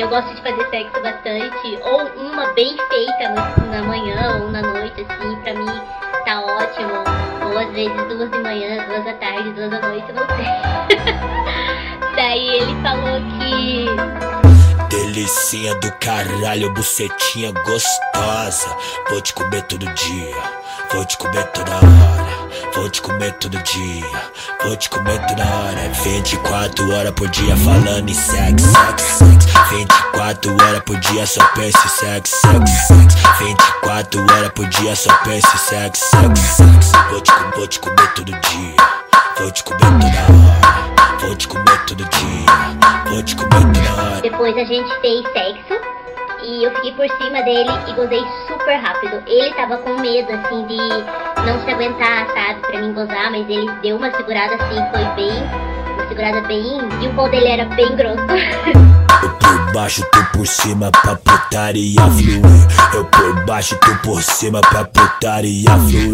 Eu gosto de fazer sexo bastante, ou uma bem feita no, na manhã ou na noite, assim, pra mim tá ótimo. Ou às vezes duas de manhã, duas da tarde, duas da noite, não sei. Daí ele falou que Delicinha do caralho, bucetinha gostosa. Vou te comer todo dia, vou te comer toda hora. Vou te comer todo dia, vou te comer toda hora. 24 horas por dia falando em sexo, sexo, sexo. 24 horas por dia só penso em sexo, sexo, sexo. 24 horas por dia só penso em sexo, sexo, sexo. Vou te, vou te comer todo dia, vou te comer toda hora. Vou te comer todo dia, vou te comer toda hora. Depois a gente fez sexo e eu fiquei por cima dele e gozei super rápido. Ele tava com medo, assim, de não se aguentar, sabe, pra mim gozar, mas ele deu uma segurada assim, foi bem, uma segurada bem, e o pau dele era bem grosso. Baixo, tu por cima pra putaria fluir. Eu por baixo, tu por cima pra putaria fluir.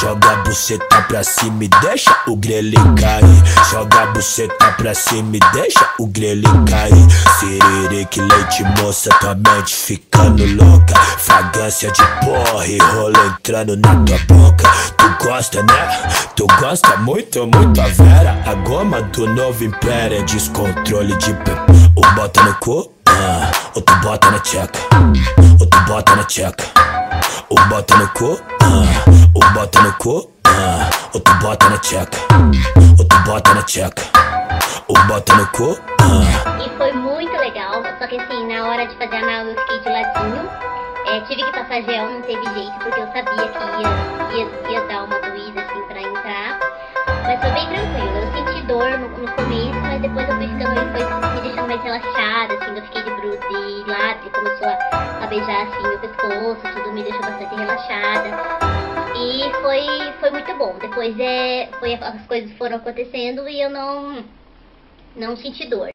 Joga a buceta pra cima e deixa o grelho cair. Joga a buceta pra cima e deixa o grelho cair. Siririque, leite, moça, tua mente ficando louca. Fragrância de porra e rolo entrando na tua boca. Tu gosta, né? Tu gosta muito, muito a vera. A goma do novo império é descontrole de pepe. O bota no cu, ah, ou tu bota na tcheca. Ou tu bota na tcheca. O bota no cu, ah, o bota no cu, ah, ou tu bota na tcheca. Ou tu bota na tcheca. O bota no cu, ah. E foi muito legal, só que assim, na hora de fazer anal eu fiquei de ladinho. É, tive que passar gel, não teve jeito, porque eu sabia que ia, ia, ia dar uma doída assim pra entrar. Mas foi bem tranquilo, eu senti dor no, no começo, mas depois eu fui ficando, foi me deixando mais relaxada, começou a, a beijar assim meu pescoço, tudo me deixou bastante relaxada. E foi, foi muito bom. Depois é, foi, as coisas foram acontecendo e eu não, não senti dor.